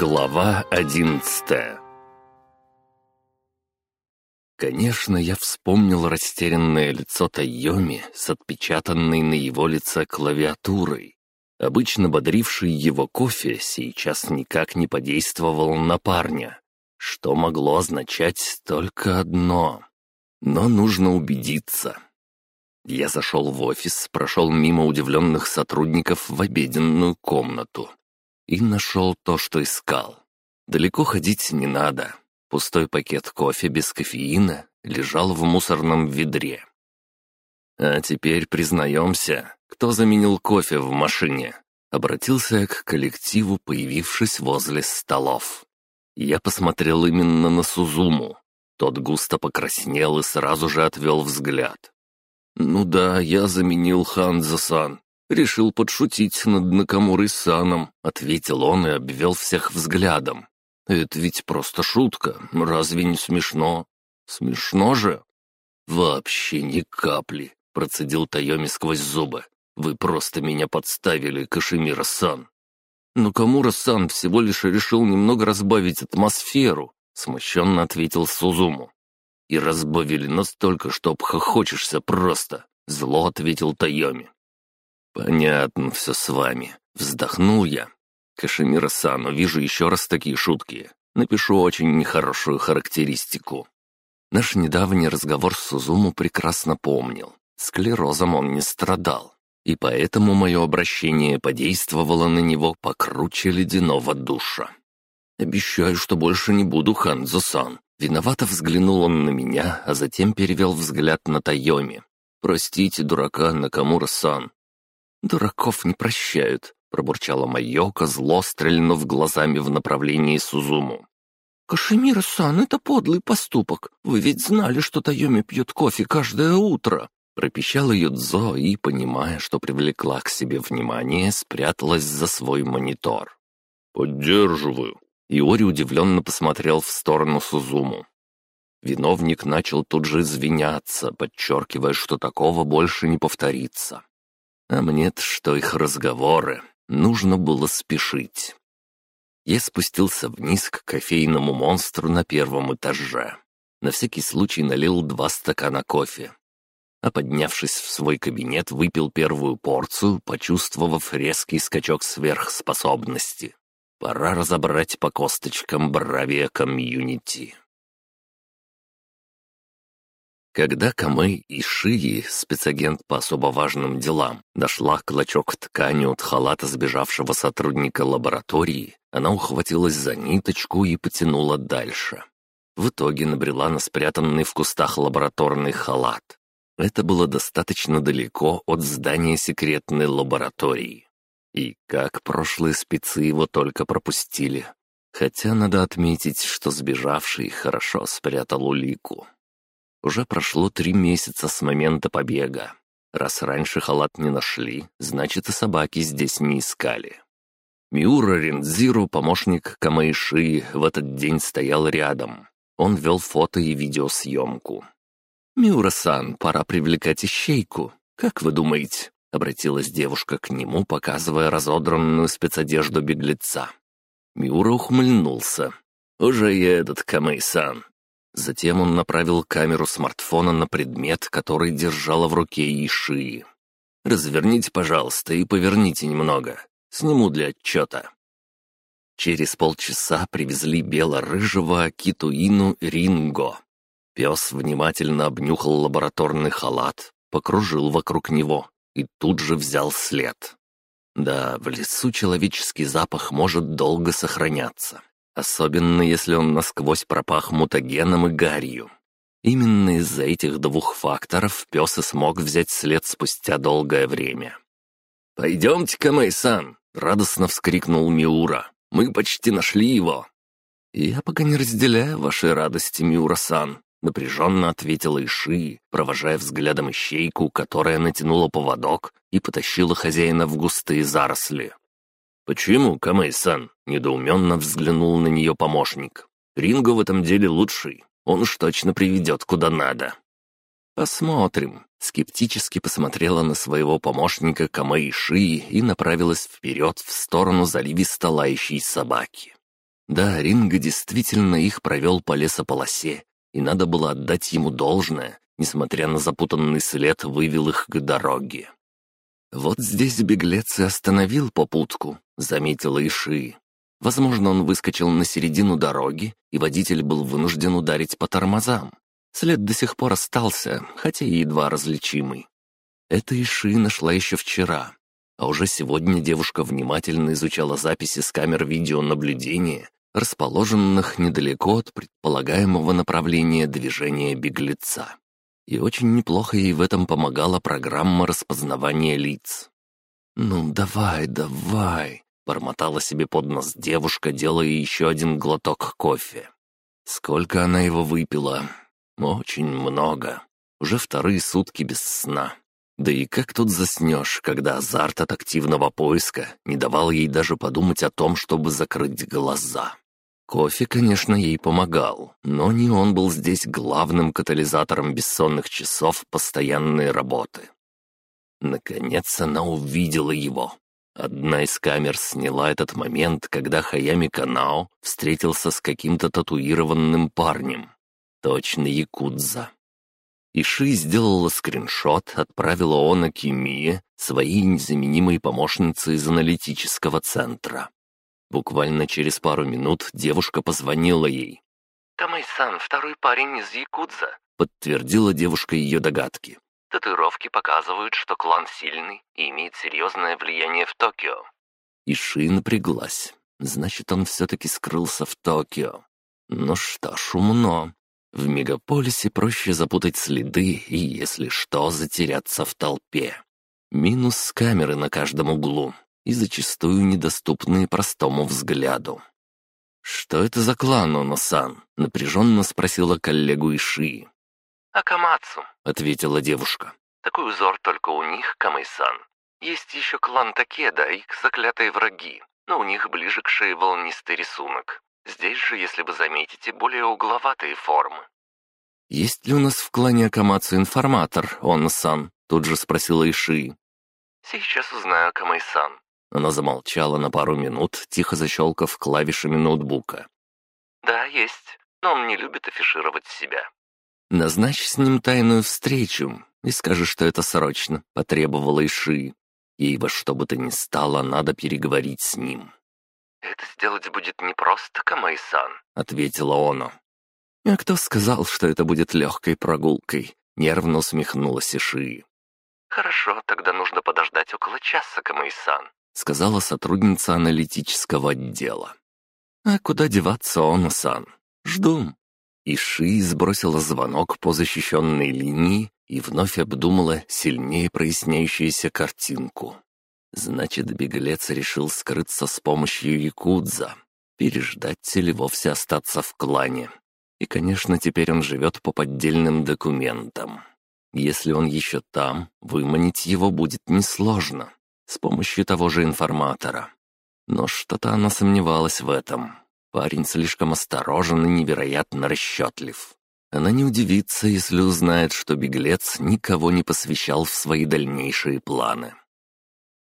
Глава одиннадцатая Конечно, я вспомнил растерянное лицо Тайоми с отпечатанной на его лице клавиатурой. Обычно бодривший его кофе сейчас никак не подействовал на парня, что могло означать только одно. Но нужно убедиться. Я зашел в офис, прошел мимо удивленных сотрудников в обеденную комнату и нашел то, что искал. Далеко ходить не надо. Пустой пакет кофе без кофеина лежал в мусорном ведре. А теперь признаемся, кто заменил кофе в машине. Обратился я к коллективу, появившись возле столов. Я посмотрел именно на Сузуму. Тот густо покраснел и сразу же отвел взгляд. «Ну да, я заменил Ханзо-сан. Решил подшутить над Накамурой-саном», — ответил он и обвел всех взглядом. «Это ведь просто шутка, разве не смешно?» «Смешно же?» «Вообще ни капли», — процедил Тайоми сквозь зубы. «Вы просто меня подставили, Кашемира-сан». «Но Камура-сан всего лишь решил немного разбавить атмосферу», — смущенно ответил Сузуму. «И разбавили настолько, что обхохочешься просто», — зло ответил Тайоми. «Понятно все с вами», — вздохнул я. «Кашемира-сан, увижу еще раз такие шутки. Напишу очень нехорошую характеристику». Наш недавний разговор с Сузуму прекрасно помнил. Склерозом он не страдал, и поэтому мое обращение подействовало на него покруче ледяного душа. «Обещаю, что больше не буду Ханзо-сан». Виновато взглянул он на меня, а затем перевел взгляд на Тайоми. «Простите, дурака Накамура-сан, «Дураков не прощают», — пробурчала Майока, зло стрельнув глазами в направлении Сузуму. «Кашемира-сан, это подлый поступок. Вы ведь знали, что Тайоми пьет кофе каждое утро». Пропищала Юдзо и, понимая, что привлекла к себе внимание, спряталась за свой монитор. «Поддерживаю». Иори удивленно посмотрел в сторону Сузуму. Виновник начал тут же извиняться, подчеркивая, что такого больше не повторится. А мне-то что их разговоры, нужно было спешить. Я спустился вниз к кофейному монстру на первом этаже. На всякий случай налил два стакана кофе. А поднявшись в свой кабинет, выпил первую порцию, почувствовав резкий скачок сверхспособности. Пора разобрать по косточкам Бравия комьюнити. Когда Камэй и Шии, спецагент по особо важным делам, нашла клочок ткани от халата сбежавшего сотрудника лаборатории, она ухватилась за ниточку и потянула дальше. В итоге набрела на спрятанный в кустах лабораторный халат. Это было достаточно далеко от здания секретной лаборатории. И как прошлые спецы его только пропустили. Хотя надо отметить, что сбежавший хорошо спрятал улику. Уже прошло три месяца с момента побега. Раз раньше халат не нашли, значит и собаки здесь не искали. Миура Рензиру, помощник Камаиши, в этот день стоял рядом. Он вел фото и видеосъемку. «Миура-сан, пора привлекать ищейку. Как вы думаете?» — обратилась девушка к нему, показывая разодранную спецодежду беглеца. Миура ухмыльнулся. «Уже этот Камэй-сан. Затем он направил камеру смартфона на предмет, который держала в руке Иши. «Разверните, пожалуйста, и поверните немного. Сниму для отчета». Через полчаса привезли бело-рыжего Китуину Ринго. Пес внимательно обнюхал лабораторный халат, покружил вокруг него и тут же взял след. Да, в лесу человеческий запах может долго сохраняться. Особенно если он насквозь пропах мутагеном и гарью. Именно из-за этих двух факторов пес и смог взять след спустя долгое время. «Пойдемте-ка, Мэйсан!» — радостно вскрикнул Миура. «Мы почти нашли его!» «Я пока не разделяю вашей радости, Миура-сан», — напряженно ответила Иши, провожая взглядом ищейку, которая натянула поводок и потащила хозяина в густые заросли. «Почему, Камэй-сан?» — недоуменно взглянул на нее помощник. «Ринго в этом деле лучший. Он уж точно приведет куда надо». «Посмотрим», — скептически посмотрела на своего помощника Камэй Шии и направилась вперед в сторону заливисто лающей собаки. Да, Ринга действительно их провел по лесополосе, и надо было отдать ему должное, несмотря на запутанный след, вывел их к дороге. «Вот здесь беглец и остановил попутку», — заметила Иши. Возможно, он выскочил на середину дороги, и водитель был вынужден ударить по тормозам. След до сих пор остался, хотя и едва различимый. Это Иши нашла еще вчера, а уже сегодня девушка внимательно изучала записи с камер видеонаблюдения, расположенных недалеко от предполагаемого направления движения беглеца. И очень неплохо ей в этом помогала программа распознавания лиц. «Ну, давай, давай», — бормотала себе под нос девушка, делая еще один глоток кофе. Сколько она его выпила? Очень много. Уже вторые сутки без сна. Да и как тут заснешь, когда азарт от активного поиска не давал ей даже подумать о том, чтобы закрыть глаза? Кофе, конечно, ей помогал, но не он был здесь главным катализатором бессонных часов постоянной работы. Наконец она увидела его. Одна из камер сняла этот момент, когда Хаями Канао встретился с каким-то татуированным парнем. Точно якудза. Иши сделала скриншот, отправила он Акимие, своей незаменимой помощнице из аналитического центра. Буквально через пару минут девушка позвонила ей. «Тамай-сан, второй парень из Якудза», — подтвердила девушка ее догадки. «Татуировки показывают, что клан сильный и имеет серьезное влияние в Токио». Иши напряглась. Значит, он все-таки скрылся в Токио. Ну что ж, умно. В мегаполисе проще запутать следы и, если что, затеряться в толпе. Минус камеры на каждом углу и зачастую недоступные простому взгляду. «Что это за клан, Оно-сан?» — напряженно спросила коллегу Иши. «Акамацу», — ответила девушка. «Такой узор только у них, Камай-сан. Есть еще клан Такеда, их заклятые враги, но у них ближе к шее волнистый рисунок. Здесь же, если вы заметите, более угловатые формы». «Есть ли у нас в клане Акамацу информатор, Он-сан?» — тут же спросила Иши. «Сейчас узнаю, Камай-сан», она замолчала на пару минут, тихо защелкав клавишами ноутбука. «Да, есть, но он не любит афишировать себя». «Назначь с ним тайную встречу и скажи, что это срочно», — потребовала Иши. Ей во что бы то ни стало, надо переговорить с ним. «Это сделать будет непросто, Камай-сан», — ответила Оно. «А кто сказал, что это будет легкой прогулкой?» — нервно усмехнулась Иши. «Хорошо, тогда нужно подождать около часа, Камай-сан. — сказала сотрудница аналитического отдела. «А куда деваться, Оно-сан? Жду». Иши сбросила звонок по защищенной линии и вновь обдумала сильнее проясняющуюся картинку. Значит, беглец решил скрыться с помощью якудза, переждать или вовсе остаться в клане. И, конечно, теперь он живет по поддельным документам. Если он еще там, выманить его будет несложно с помощью того же информатора. Но что-то она сомневалась в этом. Парень слишком осторожен и невероятно расчетлив. Она не удивится, если узнает, что беглец никого не посвящал в свои дальнейшие планы.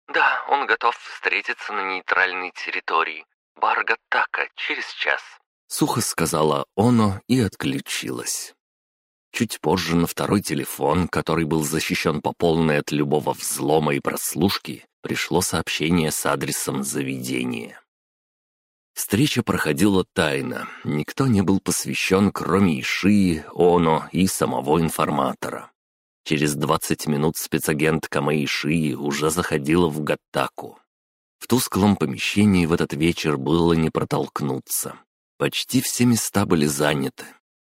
«Да, он готов встретиться на нейтральной территории. Баргатака, через час», — сухо сказала Оно и отключилась. Чуть позже на второй телефон, который был защищен по полной от любого взлома и прослушки, пришло сообщение с адресом заведения. Встреча проходила тайно, никто не был посвящен, кроме Ишии, Оно и самого информатора. Через 20 минут спецагент Камэ Ишии уже заходила в Гаттаку. В тусклом помещении в этот вечер было не протолкнуться. Почти все места были заняты.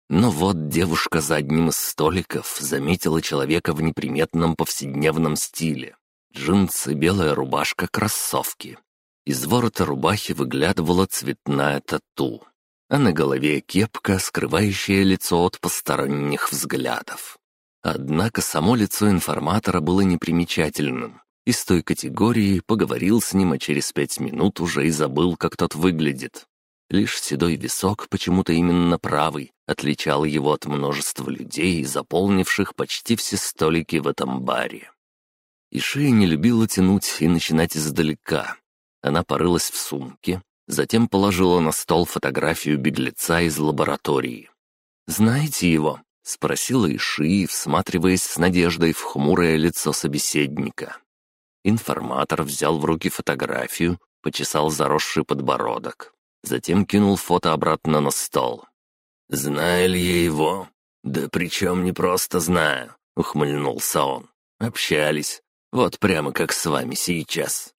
Но вот девушка за одним из столиков заметила человека в неприметном повседневном стиле. Джинсы, белая рубашка, кроссовки. Из ворота рубахи выглядывала цветная тату, а на голове кепка, скрывающая лицо от посторонних взглядов. Однако само лицо информатора было непримечательным. Из той категории поговорил с ним, а через пять минут уже и забыл, как тот выглядит. Лишь седой висок, почему-то именно правый, отличал его от множества людей, заполнивших почти все столики в этом баре. Ишия не любила тянуть и начинать издалека. Она порылась в сумке, Затем положила на стол фотографию беглеца из лаборатории. «Знаете его?» — спросила Иши, всматриваясь с надеждой в хмурое лицо собеседника. Информатор взял в руки фотографию, почесал заросший подбородок. Затем кинул фото обратно на стол. «Знаю ли я его?» «Да причем не просто знаю», — ухмыльнулся он. «Общались. Вот прямо как с вами сейчас».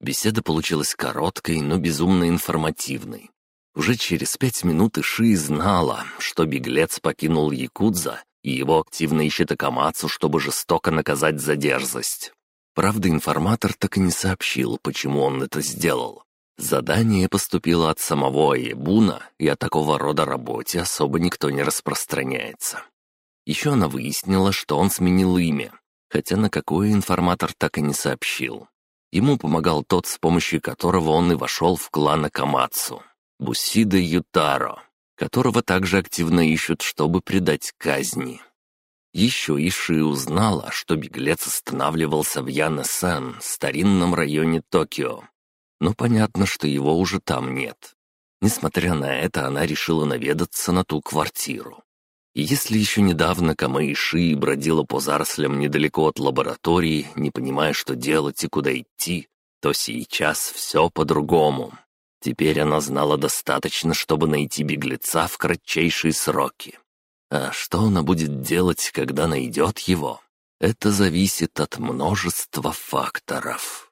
Беседа получилась короткой, но безумно информативной. Уже через пять минут Иши знала, что беглец покинул Якудза, и его активно ищет Акамацу, чтобы жестоко наказать за дерзость. Правда, информатор так и не сообщил, почему он это сделал. Задание поступило от самого Ебуна, и о такого рода работе особо никто не распространяется. Еще она выяснила, что он сменил имя, хотя на какое информатор так и не сообщил. Ему помогал тот, с помощью которого он и вошел в клан Акамацу — Бусида Ютаро, которого также активно ищут, чтобы предать казни. Еще Иши узнала, что беглец останавливался в Яна-сан, старинном районе Токио. Но понятно, что его уже там нет. Несмотря на это, она решила наведаться на ту квартиру. Если еще недавно Камаиши бродила по зарослям недалеко от лаборатории, не понимая, что делать и куда идти, то сейчас все по-другому. Теперь она знала достаточно, чтобы найти беглеца в кратчайшие сроки. А что она будет делать, когда найдет его? Это зависит от множества факторов.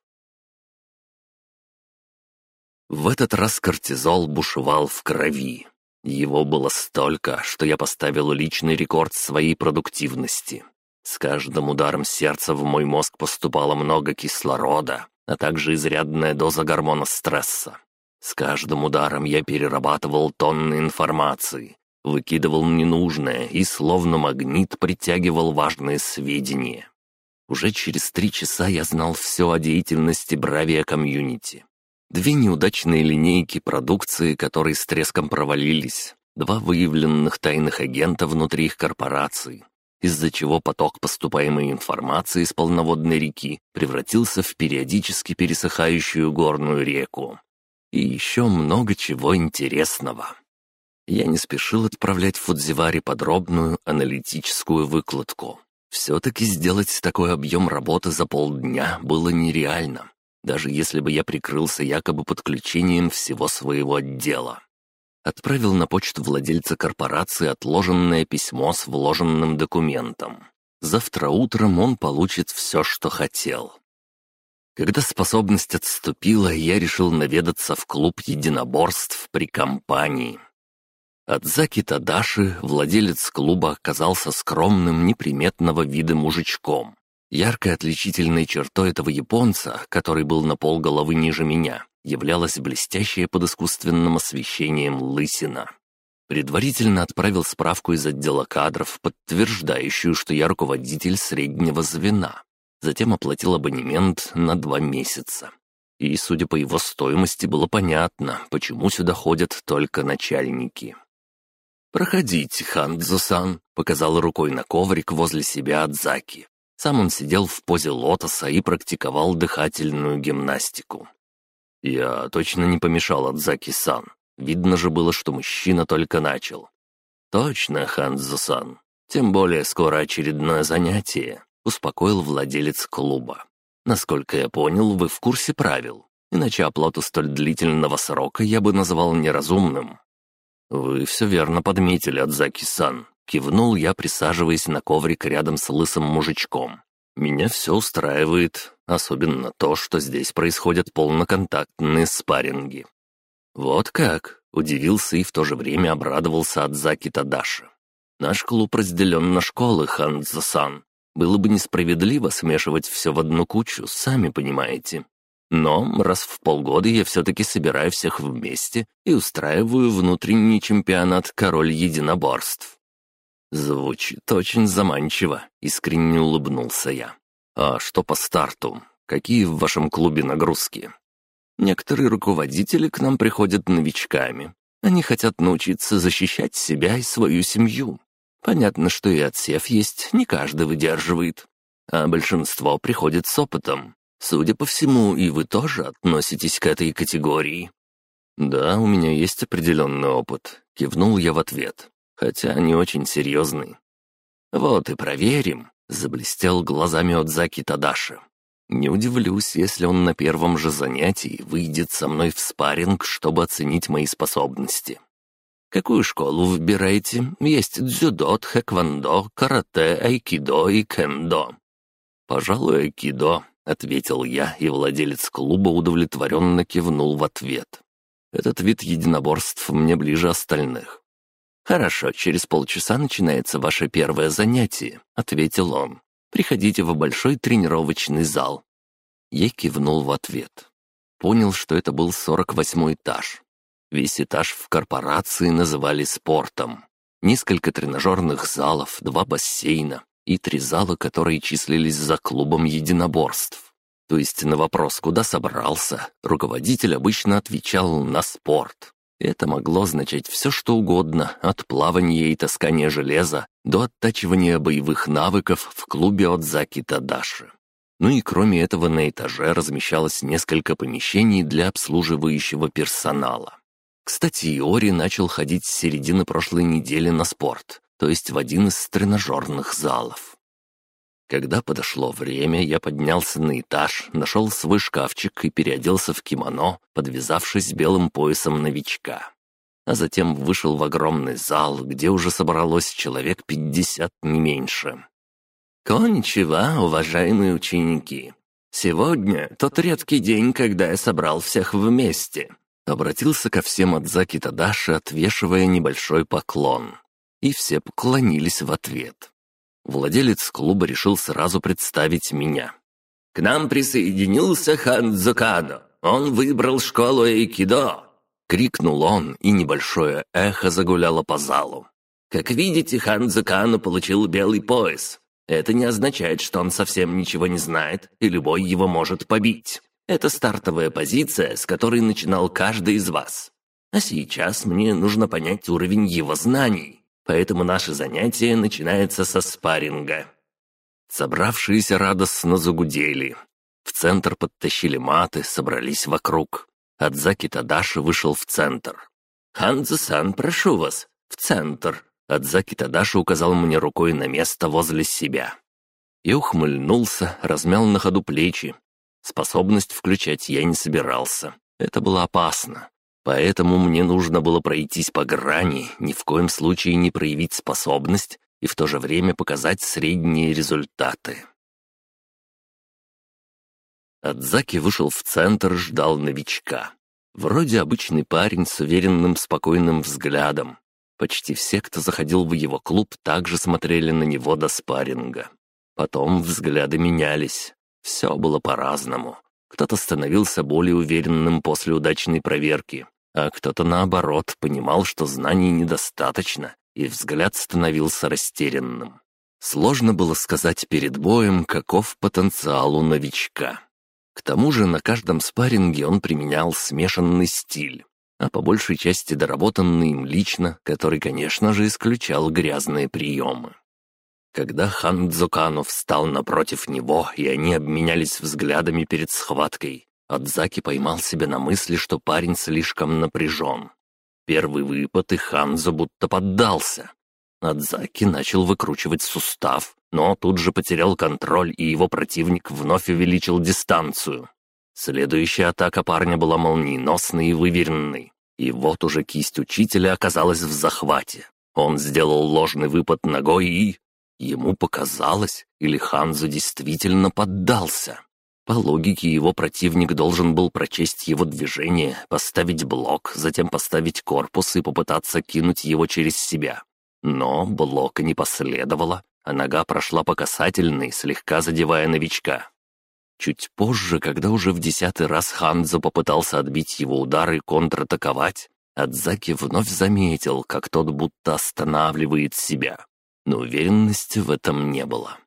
В этот раз кортизол бушевал в крови. Его было столько, что я поставил личный рекорд своей продуктивности. С каждым ударом сердца в мой мозг поступало много кислорода, а также изрядная доза гормона стресса. С каждым ударом я перерабатывал тонны информации, выкидывал ненужное и словно магнит притягивал важные сведения. Уже через три часа я знал все о деятельности Бравия комьюнити. Две неудачные линейки продукции, которые с треском провалились, два выявленных тайных агента внутри их корпораций, из-за чего поток поступаемой информации из полноводной реки превратился в периодически пересыхающую горную реку. И еще много чего интересного. Я не спешил отправлять Фудзиваре подробную аналитическую выкладку. Все-таки сделать такой объем работы за полдня было нереально даже если бы я прикрылся якобы подключением всего своего отдела. Отправил на почту владельца корпорации отложенное письмо с вложенным документом. Завтра утром он получит все, что хотел. Когда способность отступила, я решил наведаться в клуб единоборств при компании. Адзаки Тадаши, владелец клуба, оказался скромным, неприметного вида мужичком. Яркой отличительной чертой этого японца, который был на полголовы ниже меня, являлась блестящая под искусственным освещением лысина. Предварительно отправил справку из отдела кадров, подтверждающую, что я руководитель среднего звена. Затем оплатил абонемент на два месяца. И, судя по его стоимости, было понятно, почему сюда ходят только начальники. «Проходите, Хандзо-сан», — показал рукой на коврик возле себя Адзаки. Сам он сидел в позе лотоса и практиковал дыхательную гимнастику. Я точно не помешал от Заки-сан. Видно же было, что мужчина только начал. «Точно, Ханзо-сан. Тем более скоро очередное занятие», — успокоил владелец клуба. «Насколько я понял, вы в курсе правил. Иначе оплату столь длительного срока я бы назвал неразумным». «Вы все верно подметили, Адзаки-сан», Кивнул я, присаживаясь на коврик рядом с лысым мужичком. Меня все устраивает, особенно то, что здесь происходят полноконтактные спарринги. Вот как, удивился и в то же время обрадовался от Заки Тадаши. Наш клуб разделен на школы, Ханзасан. Было бы несправедливо смешивать все в одну кучу, сами понимаете. Но раз в полгода я все-таки собираю всех вместе и устраиваю внутренний чемпионат «Король единоборств». «Звучит очень заманчиво», — искренне улыбнулся я. «А что по старту? Какие в вашем клубе нагрузки?» «Некоторые руководители к нам приходят новичками. Они хотят научиться защищать себя и свою семью. Понятно, что и отсев есть, не каждый выдерживает. А большинство приходит с опытом. Судя по всему, и вы тоже относитесь к этой категории. «Да, у меня есть определенный опыт», — кивнул я в ответ, хотя не очень серьезный. «Вот и проверим», — заблестел глазами Отзаки Тадаши. «Не удивлюсь, если он на первом же занятии выйдет со мной в спарринг, чтобы оценить мои способности». «Какую школу выбираете? Есть дзюдо, тхэквондо, карате, айкидо и кендо». «Пожалуй, айкидо», — ответил я, и владелец клуба удовлетворенно кивнул в ответ. «Этот вид единоборств мне ближе остальных». «Хорошо, через полчаса начинается ваше первое занятие», — ответил он. «Приходите в большой тренировочный зал». Я кивнул в ответ. Понял, что это был сорок восьмой этаж. Весь этаж в корпорации называли спортом. Несколько тренажерных залов, два бассейна и три зала, которые числились за клубом единоборств. То есть на вопрос, куда собрался, руководитель обычно отвечал на спорт. Это могло означать все, что угодно, от плавания и таскания железа до оттачивания боевых навыков в клубе от Заки Тадаши. Ну и кроме этого на этаже размещалось несколько помещений для обслуживающего персонала. Кстати, Иори начал ходить с середины прошлой недели на спорт, то есть в один из тренажерных залов. Когда подошло время, я поднялся на этаж, нашел свой шкафчик и переоделся в кимоно, подвязавшись белым поясом новичка. А затем вышел в огромный зал, где уже собралось человек пятьдесят, не меньше. «Кончева, уважаемые ученики! Сегодня тот редкий день, когда я собрал всех вместе. Обратился ко всем Адзаки Тадаши, отвешивая небольшой поклон. И все поклонились в ответ. Владелец клуба решил сразу представить меня. «К нам присоединился Хан Зукано. Он выбрал школу Эйкидо!» Крикнул он, и небольшое эхо загуляло по залу. «Как видите, Хан Зукано получил белый пояс. Это не означает, что он совсем ничего не знает, и любой его может побить. Это стартовая позиция, с которой начинал каждый из вас. А сейчас мне нужно понять уровень его знаний, поэтому наше занятие начинается со спарринга». Собравшиеся радостно загудели. В центр подтащили маты, собрались вокруг. Адзаки Тадаши вышел в центр. «Ханзо-сан, прошу вас, в центр!» Адзаки Тадаши указал мне рукой на место возле себя. И ухмыльнулся, размял на ходу плечи, Способность включать я не собирался. Это было опасно. Поэтому мне нужно было пройтись по грани, ни в коем случае не проявить способность и в то же время показать средние результаты. Адзаки вышел в центр, ждал новичка. Вроде обычный парень с уверенным, спокойным взглядом. Почти все, кто заходил в его клуб, также смотрели на него до спарринга. Потом взгляды менялись. Все было по-разному. Кто-то становился более уверенным после удачной проверки, а кто-то, наоборот, понимал, что знаний недостаточно, и взгляд становился растерянным. Сложно было сказать перед боем, каков потенциал у новичка. К тому же на каждом спарринге он применял смешанный стиль, а по большей части доработанный им лично, который, конечно же, исключал грязные приемы. Когда хан Дзукану встал напротив него, и они обменялись взглядами перед схваткой, Адзаки поймал себя на мысли, что парень слишком напряжен. Первый выпад, и Ханзо будто поддался. Адзаки начал выкручивать сустав, но тут же потерял контроль, и его противник вновь увеличил дистанцию. Следующая атака парня была молниеносной и выверенной. И вот уже кисть учителя оказалась в захвате. Он сделал ложный выпад ногой и... Ему показалось, или Ханзу действительно поддался. По логике его противник должен был прочесть его движение, поставить блок, затем поставить корпус и попытаться кинуть его через себя. Но блока не последовало, а нога прошла по касательной, слегка задевая новичка. Чуть позже, когда уже в десятый раз Ханзо попытался отбить его удар и контратаковать, Адзаки вновь заметил, как тот будто останавливает себя но уверенности в этом не было.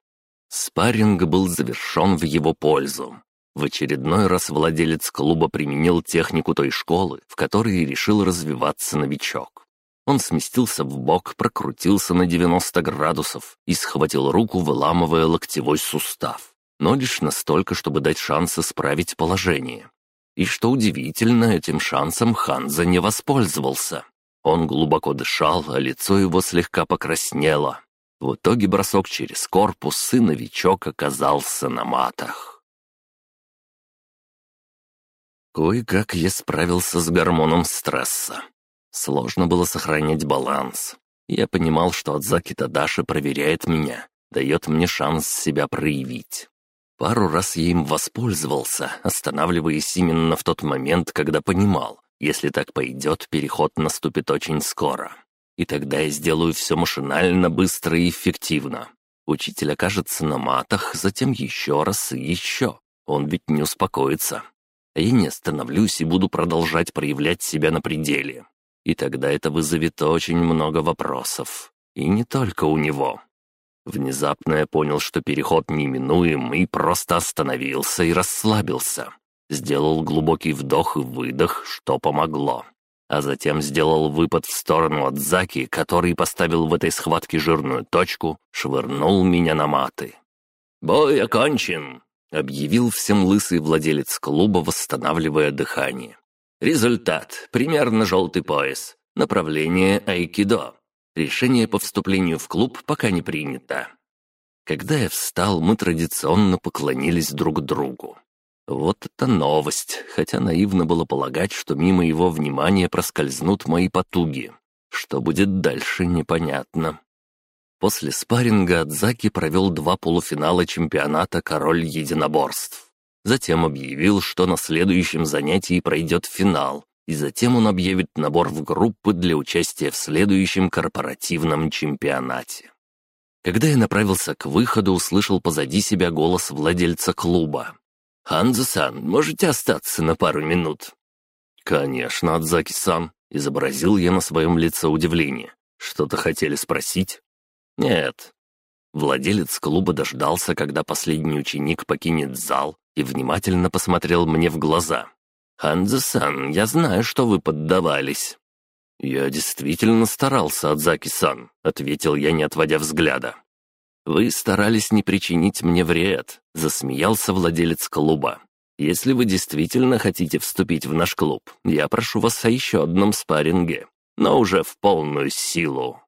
Спарринг был завершен в его пользу. В очередной раз владелец клуба применил технику той школы, в которой решил развиваться новичок. Он сместился в бок, прокрутился на 90 градусов и схватил руку, выламывая локтевой сустав. Но лишь настолько, чтобы дать шанс исправить положение. И что удивительно, этим шансом Ханза не воспользовался. Он глубоко дышал, а лицо его слегка покраснело. В итоге бросок через корпус, и новичок оказался на матах. Кое-как я справился с гормоном стресса. Сложно было сохранять баланс. Я понимал, что Адзаки Тадаши проверяет меня, дает мне шанс себя проявить. Пару раз я им воспользовался, останавливаясь именно в тот момент, когда понимал, если так пойдет, переход наступит очень скоро. И тогда я сделаю все машинально, быстро и эффективно. Учитель окажется на матах, затем еще раз и еще. Он ведь не успокоится. А я не остановлюсь и буду продолжать проявлять себя на пределе. И тогда это вызовет очень много вопросов. И не только у него. Внезапно я понял, что переход неминуем, и просто остановился и расслабился. Сделал глубокий вдох и выдох, что помогло. А затем сделал выпад в сторону от Заки, который поставил в этой схватке жирную точку, швырнул меня на маты. «Бой окончен!» — объявил всем лысый владелец клуба, восстанавливая дыхание. «Результат. Примерно желтый пояс. Направление айкидо. Решение по вступлению в клуб пока не принято. Когда я встал, мы традиционно поклонились друг другу. Вот это новость, хотя наивно было полагать, что мимо его внимания проскользнут мои потуги. Что будет дальше, непонятно. После спарринга Адзаки провел два полуфинала чемпионата «Король единоборств». Затем объявил, что на следующем занятии пройдет финал, и затем он объявит набор в группы для участия в следующем корпоративном чемпионате. Когда я направился к выходу, услышал позади себя голос владельца клуба. «Ханзо-сан, можете остаться на пару минут?» «Конечно, Адзаки-сан», — изобразил я на своем лице удивление. «Что-то хотели спросить?» «Нет». Владелец клуба дождался, когда последний ученик покинет зал, и внимательно посмотрел мне в глаза. «Ханзо-сан, я знаю, что вы поддавались». «Я действительно старался, Адзаки-сан», — ответил я, не отводя взгляда. «Вы старались не причинить мне вред», — засмеялся владелец клуба. «Если вы действительно хотите вступить в наш клуб, я прошу вас о еще одном спарринге, но уже в полную силу».